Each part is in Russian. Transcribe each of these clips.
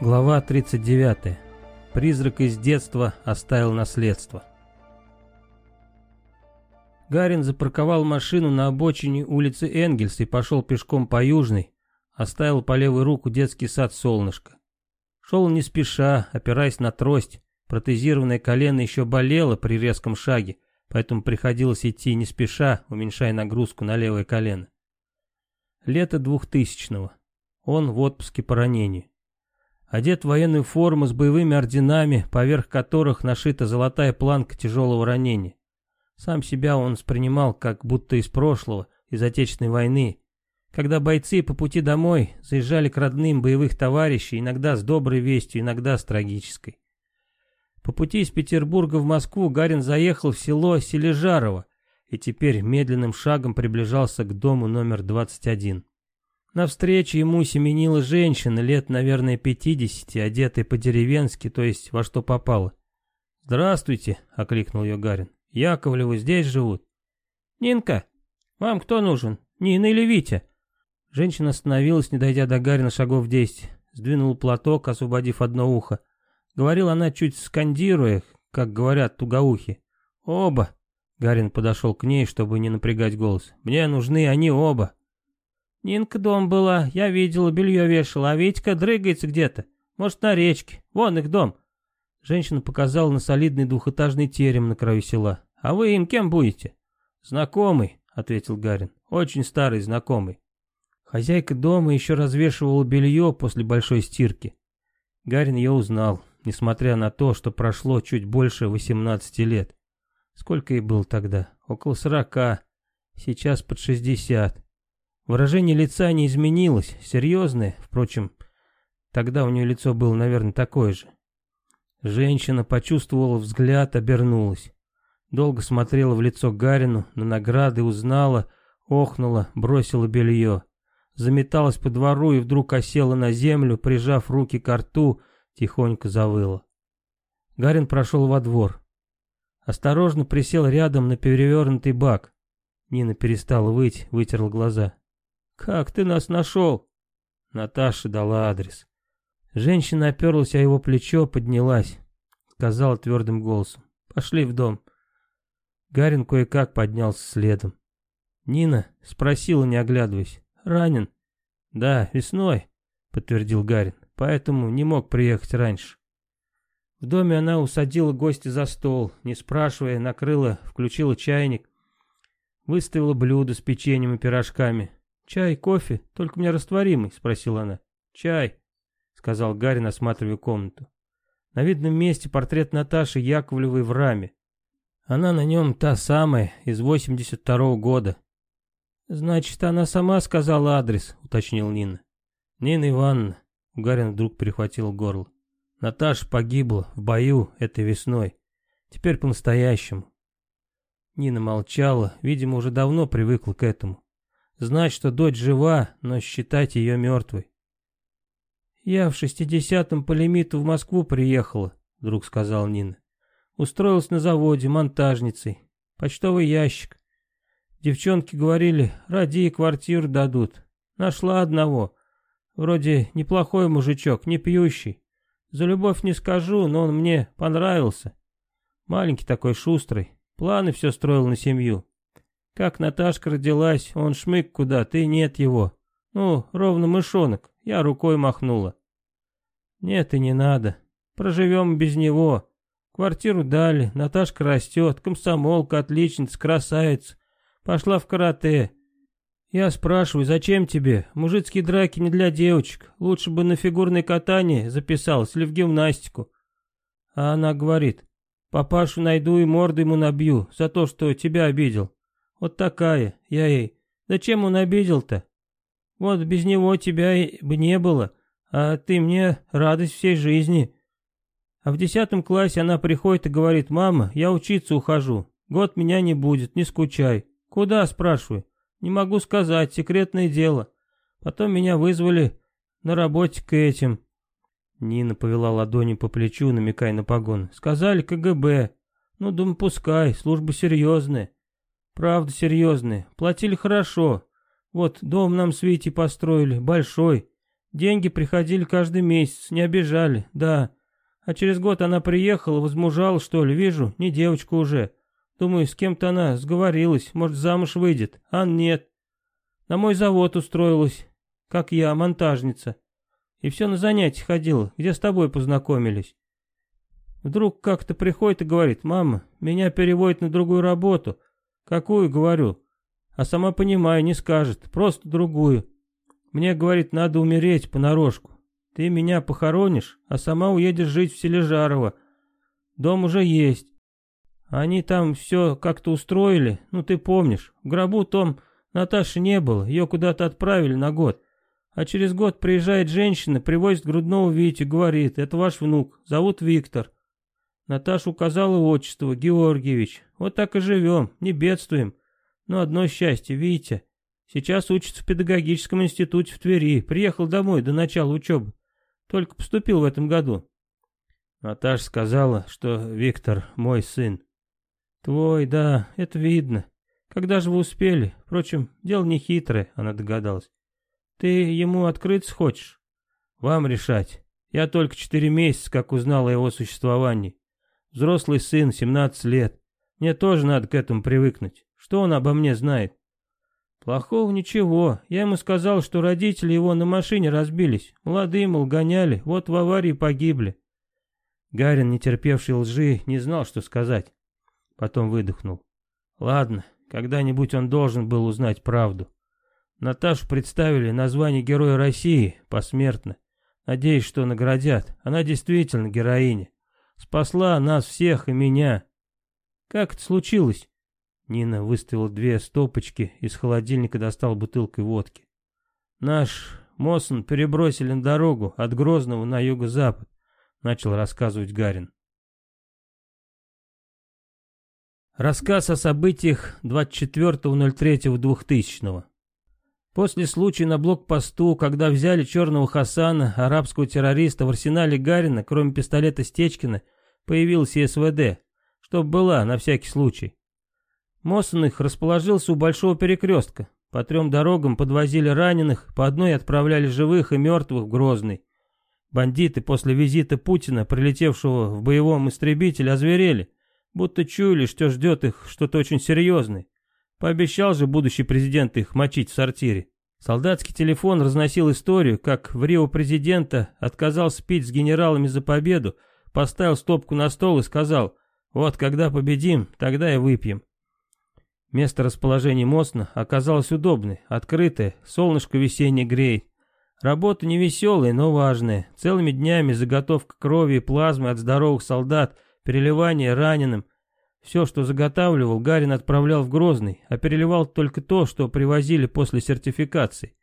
Глава 39. Призрак из детства оставил наследство. Гарин запарковал машину на обочине улицы Энгельс и пошел пешком по Южной, оставил по левую руку детский сад «Солнышко». Шел не спеша, опираясь на трость, протезированное колено еще болело при резком шаге, поэтому приходилось идти не спеша, уменьшая нагрузку на левое колено. Лето двухтысячного. Он в отпуске по ранению одет в военную форму с боевыми орденами, поверх которых нашита золотая планка тяжелого ранения. Сам себя он воспринимал как будто из прошлого, из Отечественной войны, когда бойцы по пути домой заезжали к родным боевых товарищей, иногда с доброй вестью, иногда с трагической. По пути из Петербурга в Москву Гарин заехал в село Сележарово и теперь медленным шагом приближался к дому номер 21. Навстречу ему семенила женщина, лет, наверное, пятидесяти, одетая по-деревенски, то есть во что попало. «Здравствуйте», — окликнул ее Гарин. «Яковлевы здесь живут?» «Нинка, вам кто нужен, Нина или Витя?» Женщина остановилась, не дойдя до Гарина шагов десять, сдвинула платок, освободив одно ухо. Говорила она, чуть скандируя, как говорят тугоухи. «Оба!» Гарин подошел к ней, чтобы не напрягать голос. «Мне нужны они оба!» Нинка дом была, я видела, белье вешала, а Витька дрыгается где-то. Может, на речке. Вон их дом. Женщина показала на солидный двухэтажный терем на краю села. А вы им кем будете? Знакомый, ответил Гарин. Очень старый знакомый. Хозяйка дома еще развешивала белье после большой стирки. Гарин ее узнал, несмотря на то, что прошло чуть больше 18 лет. Сколько ей было тогда? Около сорока. Сейчас под шестьдесят. Выражение лица не изменилось, серьезное, впрочем, тогда у нее лицо было, наверное, такое же. Женщина почувствовала взгляд, обернулась. Долго смотрела в лицо Гарину, на награды узнала, охнула, бросила белье. Заметалась по двору и вдруг осела на землю, прижав руки к рту, тихонько завыла. Гарин прошел во двор. Осторожно присел рядом на перевернутый бак. Нина перестала выть, вытерла глаза. «Как ты нас нашел?» Наташа дала адрес. Женщина оперлась о его плечо, поднялась. Сказала твердым голосом. «Пошли в дом». Гарин кое-как поднялся следом. Нина спросила, не оглядываясь. «Ранен?» «Да, весной», — подтвердил Гарин. «Поэтому не мог приехать раньше». В доме она усадила гостя за стол, не спрашивая, накрыла, включила чайник, выставила блюдо с печеньем и пирожками, «Чай, кофе, только мне растворимый?» — спросила она. «Чай», — сказал Гарин, осматривая комнату. На видном месте портрет Наташи Яковлевой в раме. Она на нем та самая, из 82-го года. «Значит, она сама сказала адрес», — уточнил Нина. «Нина Ивановна», — у Гарина вдруг перехватил горло. «Наташа погибла в бою этой весной. Теперь по-настоящему». Нина молчала, видимо, уже давно привыкла к этому знать, что дочь жива, но считать ее мертвой. «Я в шестидесятом по лимиту в Москву приехала», — вдруг сказал Нина. «Устроилась на заводе монтажницей. Почтовый ящик. Девчонки говорили, ради квартиру дадут. Нашла одного. Вроде неплохой мужичок, не пьющий. За любовь не скажу, но он мне понравился. Маленький такой шустрый. Планы все строил на семью. Как Наташка родилась, он шмык куда, ты нет его. Ну, ровно мышонок, я рукой махнула. Нет и не надо, проживем без него. Квартиру дали, Наташка растет, комсомолка, отличница, красавица. Пошла в карате. Я спрашиваю, зачем тебе? Мужицкие драки не для девочек. Лучше бы на фигурное катание записалась или в гимнастику. А она говорит, папашу найду и морду ему набью за то, что тебя обидел. Вот такая, я ей. Зачем он обидел-то? Вот без него тебя бы не было, а ты мне радость всей жизни. А в десятом классе она приходит и говорит, мама, я учиться ухожу, год меня не будет, не скучай. Куда, спрашиваю? Не могу сказать, секретное дело. Потом меня вызвали на работе к этим. Нина повела ладони по плечу, намекая на погоны. Сказали КГБ. Ну, думаю, пускай, служба серьезная. Правда серьезные, платили хорошо. Вот дом нам с Витей построили, большой. Деньги приходили каждый месяц, не обижали, да. А через год она приехала, возмужала, что ли, вижу, не девочка уже. Думаю, с кем-то она сговорилась, может, замуж выйдет, а нет. На мой завод устроилась, как я, монтажница. И все на занятия ходила, где с тобой познакомились. Вдруг как-то приходит и говорит, мама, меня переводят на другую работу. Какую, говорю. А сама понимаю, не скажет, просто другую. Мне, говорит, надо умереть понарошку. Ты меня похоронишь, а сама уедешь жить в Сележарово. Дом уже есть. Они там все как-то устроили, ну ты помнишь. В гробу том Наташи не было, ее куда-то отправили на год. А через год приезжает женщина, привозит грудного Витю, говорит, это ваш внук, зовут Виктор. Наташа указала отчество, Георгиевич. Вот так и живем, не бедствуем. Но одно счастье, Витя. Сейчас учится в педагогическом институте в Твери, приехал домой до начала учебы. Только поступил в этом году. Наташа сказала, что Виктор мой сын. Твой, да, это видно. Когда же вы успели? Впрочем, дело не хитрое, она догадалась. Ты ему открыться хочешь? Вам решать. Я только четыре месяца, как узнал о его существовании. Взрослый сын, 17 лет. Мне тоже надо к этому привыкнуть. Что он обо мне знает? Плохого ничего. Я ему сказал, что родители его на машине разбились. Молодые, мол, гоняли, вот в аварии погибли. Гарин, не терпевший лжи, не знал, что сказать. Потом выдохнул. Ладно, когда-нибудь он должен был узнать правду. Наташу представили название Героя России посмертно. Надеюсь, что наградят. Она действительно героиня. Спасла нас всех и меня. Как это случилось? Нина выставила две стопочки, из холодильника достал бутылкой водки. Наш Моссон перебросили на дорогу от Грозного на юго-запад, начал рассказывать Гарин. Рассказ о событиях 24.03.2000. После случая на блокпосту, когда взяли черного Хасана, арабского террориста, в арсенале Гарина, кроме пистолета Стечкина, появился СВД, чтоб была на всякий случай. Моссоных расположился у большого перекрестка. По трем дорогам подвозили раненых, по одной отправляли живых и мертвых в Грозный. Бандиты после визита Путина, прилетевшего в боевом истребителе, озверели будто чуяли, что ждет их что-то очень серьезное. Пообещал же будущий президент их мочить в сортире. Солдатский телефон разносил историю, как в Рио президента отказался пить с генералами за победу, поставил стопку на стол и сказал, вот когда победим, тогда и выпьем. Место расположения Мосна оказалось удобное, открытое, солнышко весеннее греет. Работа не веселая, но важная. Целыми днями заготовка крови и плазмы от здоровых солдат переливание раненым. Все, что заготавливал, Гарин отправлял в Грозный, а переливал только то, что привозили после сертификации.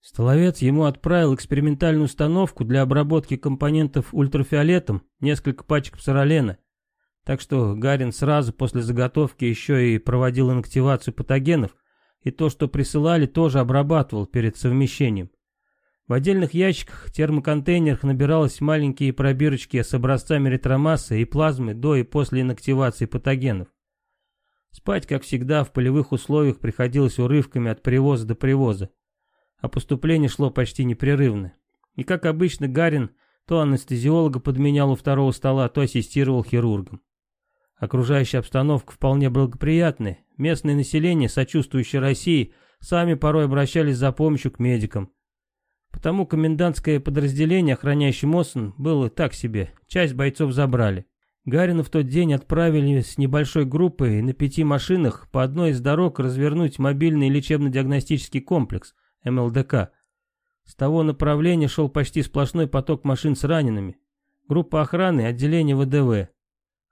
Столовец ему отправил экспериментальную установку для обработки компонентов ультрафиолетом, несколько пачек псоролена. Так что Гарин сразу после заготовки еще и проводил инактивацию патогенов, и то, что присылали, тоже обрабатывал перед совмещением. В отдельных ящиках, термоконтейнерах набиралось маленькие пробирочки с образцами ретромассы и плазмы до и после инактивации патогенов. Спать, как всегда, в полевых условиях приходилось урывками от привоза до привоза, а поступление шло почти непрерывно. И, как обычно, Гарин то анестезиолога подменял у второго стола, то ассистировал хирургам. Окружающая обстановка вполне благоприятная, местное население, сочувствующее России, сами порой обращались за помощью к медикам, Потому комендантское подразделение, охраняющее Моссен, было так себе. Часть бойцов забрали. Гарина в тот день отправили с небольшой группой на пяти машинах по одной из дорог развернуть мобильный лечебно-диагностический комплекс, МЛДК. С того направления шел почти сплошной поток машин с ранеными. Группа охраны, отделение ВДВ.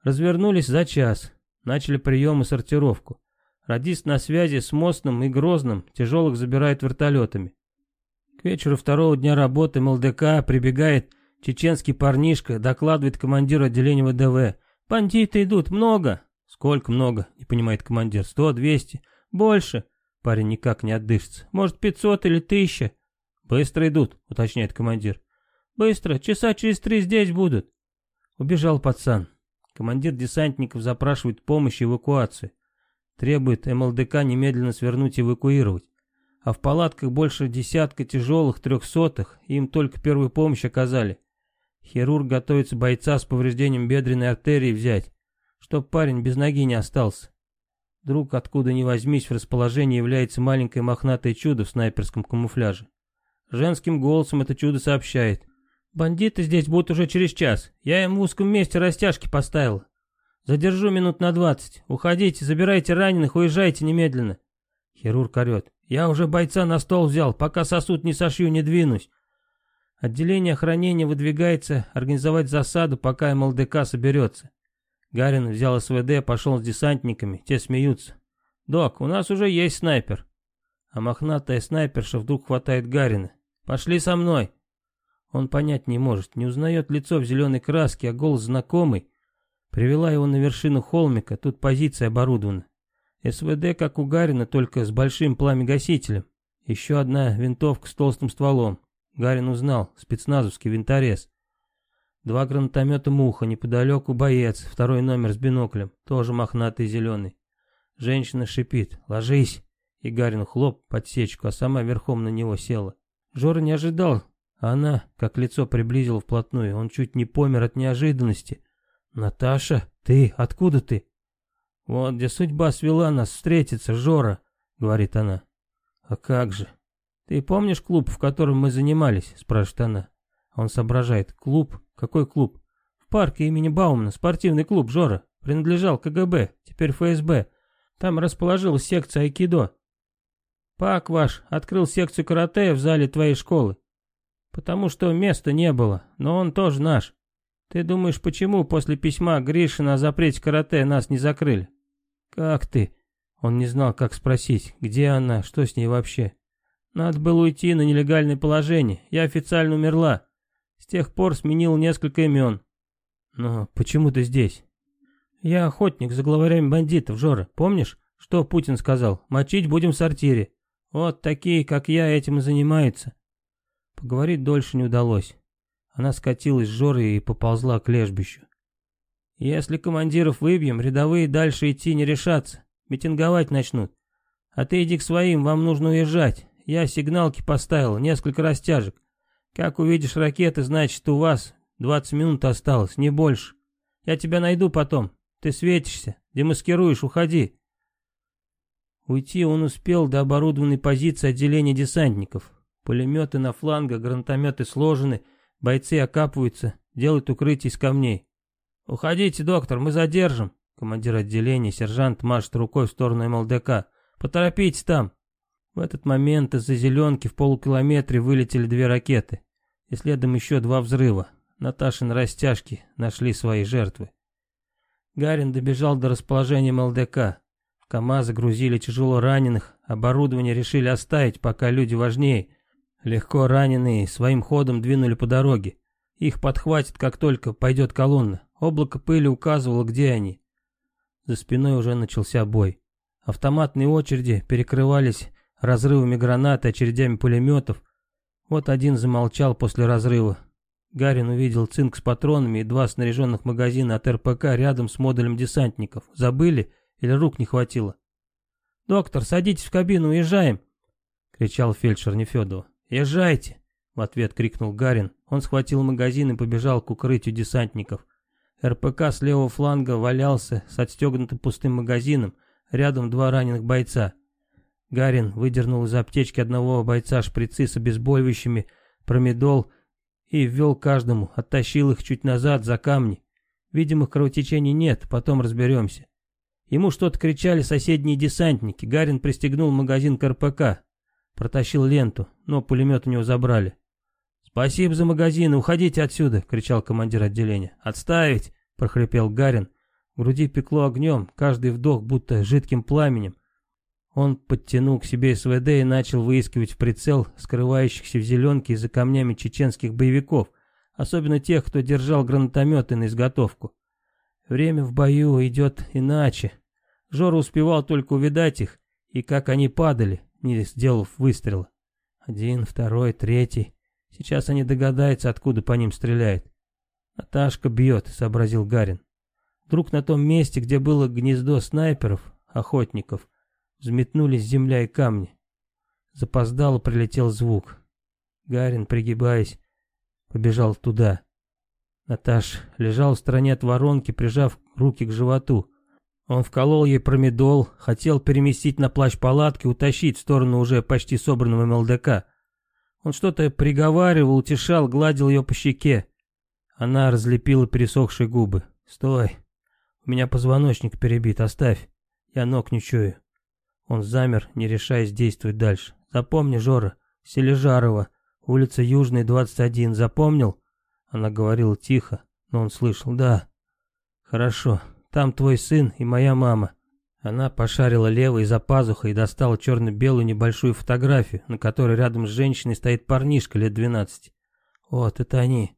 Развернулись за час. Начали прием и сортировку. Радист на связи с Мостным и Грозным, тяжелых забирает вертолетами. К вечеру второго дня работы МЛДК прибегает чеченский парнишка, докладывает командиру отделения ВДВ. «Бандиты идут, много!» «Сколько много?» — не понимает командир. «Сто, двести?» «Больше!» Парень никак не отдышится. «Может, пятьсот или тысяча?» «Быстро идут», — уточняет командир. «Быстро, часа через три здесь будут». Убежал пацан. Командир десантников запрашивает помощь и эвакуацию. Требует МЛДК немедленно свернуть и эвакуировать. А в палатках больше десятка тяжелых трехсотых, им только первую помощь оказали. Хирург готовится бойца с повреждением бедренной артерии взять, чтоб парень без ноги не остался. Друг, откуда ни возьмись, в расположении является маленькое мохнатое чудо в снайперском камуфляже. Женским голосом это чудо сообщает. «Бандиты здесь будут уже через час. Я им в узком месте растяжки поставил. Задержу минут на двадцать. Уходите, забирайте раненых, уезжайте немедленно». Хирург орет. «Я уже бойца на стол взял, пока сосуд не сошью, не двинусь». Отделение охранения выдвигается организовать засаду, пока МЛДК соберется. Гарин взял СВД, пошел с десантниками, те смеются. «Док, у нас уже есть снайпер». А мохнатая снайперша вдруг хватает Гарина. «Пошли со мной». Он понять не может, не узнает лицо в зеленой краске, а голос знакомый. Привела его на вершину холмика, тут позиция оборудована. СВД, как у Гарина, только с большим пламегасителем. Еще одна винтовка с толстым стволом. Гарин узнал, спецназовский винторез. Два гранатомета «Муха», неподалеку боец, второй номер с биноклем, тоже мохнатый зеленый. Женщина шипит «Ложись!» И Гарин хлоп подсечку, а сама верхом на него села. Жора не ожидал, а она, как лицо приблизила вплотную, он чуть не помер от неожиданности. «Наташа, ты? Откуда ты?» «Вот где судьба свела нас встретиться, Жора», — говорит она. «А как же? Ты помнишь клуб, в котором мы занимались?» — спрашивает она. Он соображает. «Клуб? Какой клуб?» «В парке имени Баумана, спортивный клуб, Жора. Принадлежал КГБ, теперь ФСБ. Там расположилась секция айкидо. Пак ваш открыл секцию карате в зале твоей школы. Потому что места не было, но он тоже наш. Ты думаешь, почему после письма Гришина о запрете карате нас не закрыли? Как ты? Он не знал, как спросить, где она, что с ней вообще. Надо было уйти на нелегальное положение, я официально умерла. С тех пор сменил несколько имен. Но почему ты здесь? Я охотник за главарями бандитов, Жора, помнишь, что Путин сказал? Мочить будем в сортире. Вот такие, как я, этим и занимаются. Поговорить дольше не удалось. Она скатилась с Жоры и поползла к лежбищу. Если командиров выбьем, рядовые дальше идти не решатся. Митинговать начнут. А ты иди к своим, вам нужно уезжать. Я сигналки поставил, несколько растяжек. Как увидишь ракеты, значит у вас 20 минут осталось, не больше. Я тебя найду потом. Ты светишься, демаскируешь, уходи. Уйти он успел до оборудованной позиции отделения десантников. Пулеметы на флангах, гранатометы сложены, бойцы окапываются, делают укрытие из камней. «Уходите, доктор, мы задержим!» Командир отделения, сержант машет рукой в сторону МЛДК. «Поторопитесь там!» В этот момент из-за зеленки в полукилометре вылетели две ракеты. И следом еще два взрыва. Наташин растяжки нашли свои жертвы. Гарин добежал до расположения МЛДК. В КАМАЗы грузили тяжело раненых, оборудование решили оставить, пока люди важнее. Легко раненые своим ходом двинули по дороге. Их подхватит, как только пойдет колонна. Облако пыли указывало, где они. За спиной уже начался бой. Автоматные очереди перекрывались разрывами гранат очередями пулеметов. Вот один замолчал после разрыва. Гарин увидел цинк с патронами и два снаряженных магазина от РПК рядом с модулем десантников. Забыли или рук не хватило? «Доктор, садитесь в кабину, уезжаем!» — кричал фельдшер Нефедова. «Езжайте!» — в ответ крикнул Гарин. Он схватил магазин и побежал к укрытию десантников. РПК с левого фланга валялся с отстегнутым пустым магазином, рядом два раненых бойца. Гарин выдернул из аптечки одного бойца шприцы с обезболивающими, промедол и ввел каждому, оттащил их чуть назад за камни. Видимых кровотечений нет, потом разберемся. Ему что-то кричали соседние десантники. Гарин пристегнул магазин к РПК. Протащил ленту, но пулемет у него забрали. «Спасибо за магазин, уходите отсюда!» — кричал командир отделения. «Отставить!» — прохрипел Гарин. В груди пекло огнем, каждый вдох будто жидким пламенем. Он подтянул к себе СВД и начал выискивать в прицел скрывающихся в зеленке за камнями чеченских боевиков, особенно тех, кто держал гранатометы на изготовку. Время в бою идет иначе. Жора успевал только увидать их, и как они падали, не сделав выстрела. Один, второй, третий. Сейчас они догадаются, откуда по ним стреляет. Наташка бьет, сообразил Гарин. Вдруг на том месте, где было гнездо снайперов, охотников, взметнулись земля и камни. Запоздало прилетел звук. Гарин, пригибаясь, побежал туда. Наташ лежал в стороне от воронки, прижав руки к животу. Он вколол ей промедол, хотел переместить на плащ палатки, утащить в сторону уже почти собранного МЛДК. Он что-то приговаривал, утешал, гладил ее по щеке. Она разлепила пересохшие губы. «Стой! У меня позвоночник перебит, оставь. Я ног не чую». Он замер, не решаясь действовать дальше. «Запомни, Жора, Сележарова, улица Южная, 21, запомнил?» Она говорила тихо, но он слышал. «Да». «Хорошо, там твой сын и моя мама». Она пошарила левой за пазухой и достала черно-белую небольшую фотографию, на которой рядом с женщиной стоит парнишка лет двенадцати. «Вот, это они».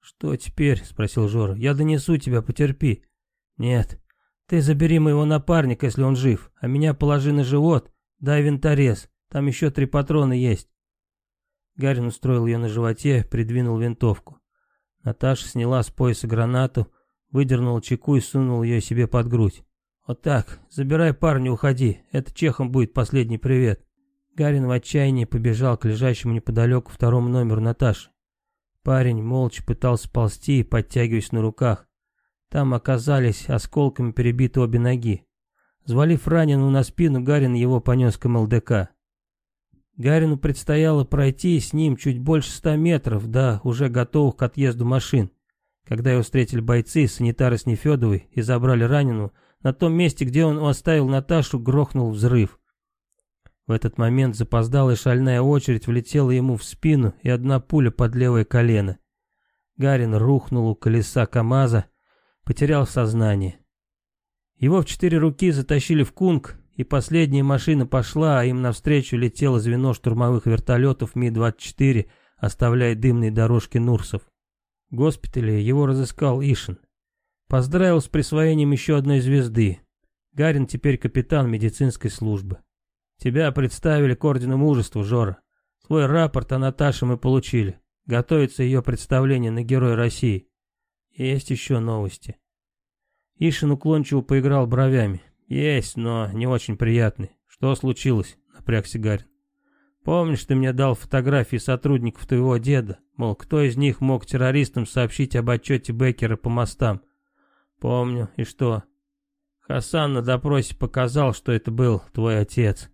«Что теперь?» — спросил Жора. «Я донесу тебя, потерпи». «Нет, ты забери моего напарника, если он жив, а меня положи на живот, дай винторез, там еще три патрона есть». Гарин устроил ее на животе, придвинул винтовку. Наташа сняла с пояса гранату, выдернула чеку и сунула ее себе под грудь. «Вот так, забирай парня, уходи, это чехом будет последний привет». Гарин в отчаянии побежал к лежащему неподалеку второму номеру Наташи. Парень молча пытался ползти, подтягиваясь на руках. Там оказались осколками перебиты обе ноги. Звалив раненую на спину, Гарин его понес к МЛДК. Гарину предстояло пройти с ним чуть больше ста метров до уже готовых к отъезду машин. Когда его встретили бойцы, санитары с Нефедовой и забрали раненую, на том месте, где он оставил Наташу, грохнул взрыв. В этот момент запоздалая шальная очередь влетела ему в спину и одна пуля под левое колено. Гарин рухнул у колеса КамАЗа, потерял сознание. Его в четыре руки затащили в Кунг, и последняя машина пошла, а им навстречу летело звено штурмовых вертолетов Ми-24, оставляя дымные дорожки Нурсов. В госпитале его разыскал Ишин. Поздравил с присвоением еще одной звезды. Гарин теперь капитан медицинской службы. Тебя представили к ордену мужества, Жора. Свой рапорт о Наташе мы получили. Готовится ее представление на Герой России. Есть еще новости. Ишин уклончиво поиграл бровями. «Есть, но не очень приятный. Что случилось?» — напрягся Гарин. «Помнишь, ты мне дал фотографии сотрудников твоего деда? Мол, кто из них мог террористам сообщить об отчете Беккера по мостам?» «Помню. И что?» Хасан на допросе показал, что это был твой отец.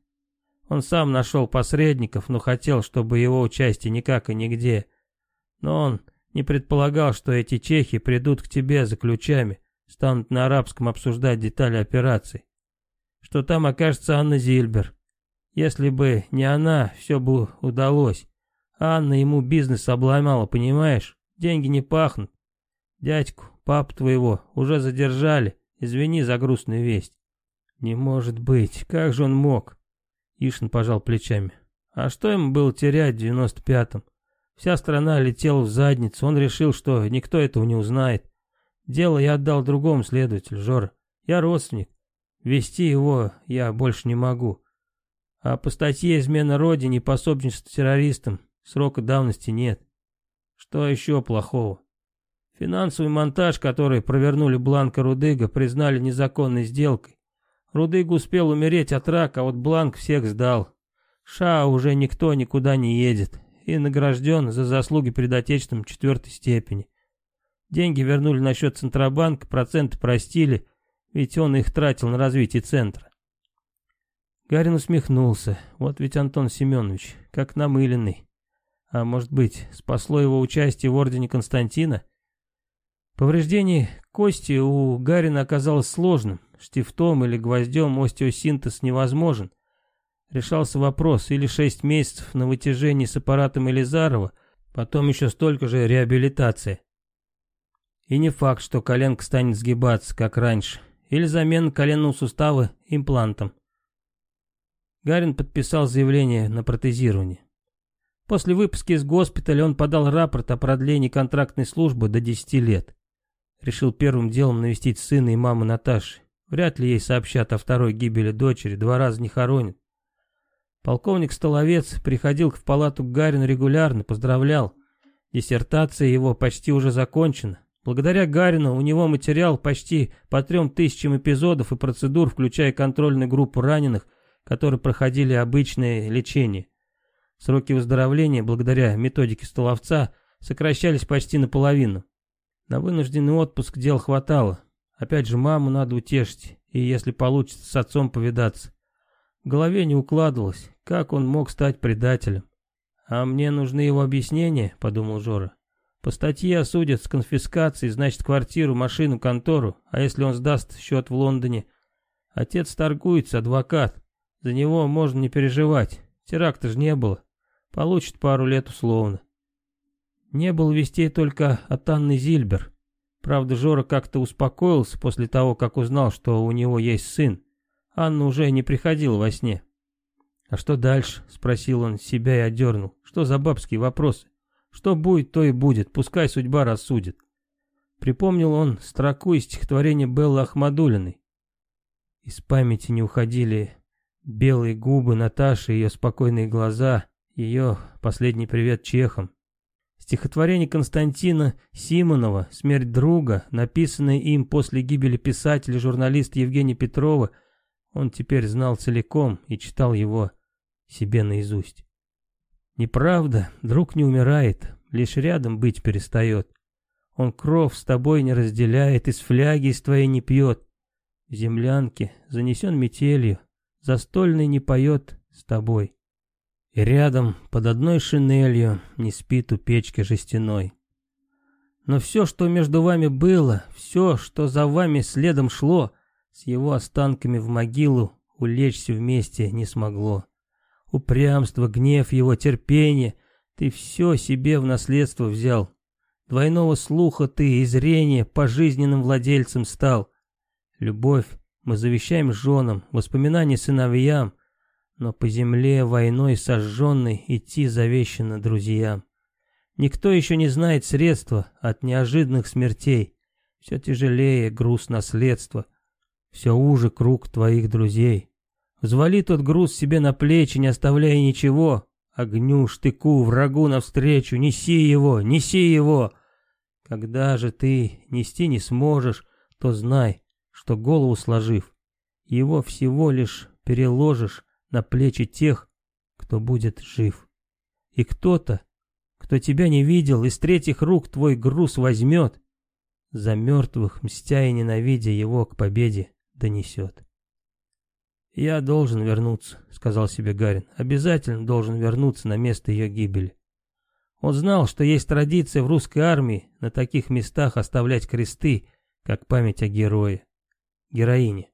Он сам нашел посредников, но хотел, чтобы его участие никак и нигде. Но он не предполагал, что эти чехи придут к тебе за ключами, станут на арабском обсуждать детали операции что там окажется Анна Зильбер. Если бы не она, все бы удалось. Анна ему бизнес обломала, понимаешь? Деньги не пахнут. Дядьку, папу твоего, уже задержали. Извини за грустную весть. Не может быть, как же он мог? Ишин пожал плечами. А что ему было терять в девяносто пятом? Вся страна летела в задницу, он решил, что никто этого не узнает. Дело я отдал другому следователю, Жора. Я родственник. Вести его я больше не могу. А по статье «Измена Родине» и пособничество террористам срока давности нет. Что еще плохого? Финансовый монтаж, который провернули Бланк и Рудыга, признали незаконной сделкой. Рудыг успел умереть от рака, а вот Бланк всех сдал. Ша уже никто никуда не едет и награжден за заслуги перед Отечеством четвертой степени. Деньги вернули на счет Центробанка, проценты простили – ведь он их тратил на развитие центра. Гарин усмехнулся. Вот ведь Антон Семенович, как намыленный. А может быть, спасло его участие в ордене Константина? Повреждение кости у Гарина оказалось сложным. Штифтом или гвоздем остеосинтез невозможен. Решался вопрос, или шесть месяцев на вытяжении с аппаратом Элизарова, потом еще столько же реабилитации. И не факт, что коленка станет сгибаться, как раньше или замена коленного сустава имплантом. Гарин подписал заявление на протезирование. После выпуска из госпиталя он подал рапорт о продлении контрактной службы до 10 лет. Решил первым делом навестить сына и маму Наташи. Вряд ли ей сообщат о второй гибели дочери, два раза не хоронят. Полковник Столовец приходил в палату к Гарину регулярно, поздравлял. Диссертация его почти уже закончена. Благодаря Гарину у него материал почти по трем тысячам эпизодов и процедур, включая контрольную группу раненых, которые проходили обычное лечение. Сроки выздоровления, благодаря методике столовца, сокращались почти наполовину. На вынужденный отпуск дел хватало. Опять же, маму надо утешить, и если получится с отцом повидаться. В голове не укладывалось, как он мог стать предателем. «А мне нужны его объяснения», — подумал Жора. «По статье осудят с конфискацией, значит, квартиру, машину, контору, а если он сдаст счет в Лондоне? Отец торгуется, адвокат. За него можно не переживать, теракта же не было. Получит пару лет условно». Не было вестей только от Анны Зильбер. Правда, Жора как-то успокоился после того, как узнал, что у него есть сын. Анна уже не приходила во сне. «А что дальше?» — спросил он себя и одернул. «Что за бабские вопросы? Что будет, то и будет, пускай судьба рассудит». Припомнил он строку из стихотворения Беллы Ахмадулиной. Из памяти не уходили белые губы Наташи, ее спокойные глаза, ее последний привет чехам. Стихотворение Константина Симонова «Смерть друга», написанное им после гибели писателя-журналиста Евгения Петрова, он теперь знал целиком и читал его себе наизусть. Неправда, друг не умирает, лишь рядом быть перестает. Он кров с тобой не разделяет, из фляги из твоей не пьет. В землянке занесен метелью, застольный не поет с тобой. Рядом, под одной шинелью, не спит у печки жестяной. Но все, что между вами было, все, что за вами следом шло, с его останками в могилу улечься вместе не смогло упрямство, гнев его, терпение. Ты все себе в наследство взял. Двойного слуха ты и зрения пожизненным владельцем стал. Любовь мы завещаем женам, воспоминания сыновьям, но по земле войной сожженной идти завещано друзьям. Никто еще не знает средства от неожиданных смертей. Все тяжелее груз наследства, все уже круг твоих друзей. Взвали тот груз себе на плечи, не оставляя ничего. Огню, штыку, врагу навстречу, неси его, неси его. Когда же ты нести не сможешь, то знай, что голову сложив, его всего лишь переложишь на плечи тех, кто будет жив. И кто-то, кто тебя не видел, из третьих рук твой груз возьмет, за мертвых, мстя и ненавидя его к победе, донесет. «Я должен вернуться», — сказал себе Гарин. «Обязательно должен вернуться на место ее гибели». Он знал, что есть традиция в русской армии на таких местах оставлять кресты, как память о герое, героине.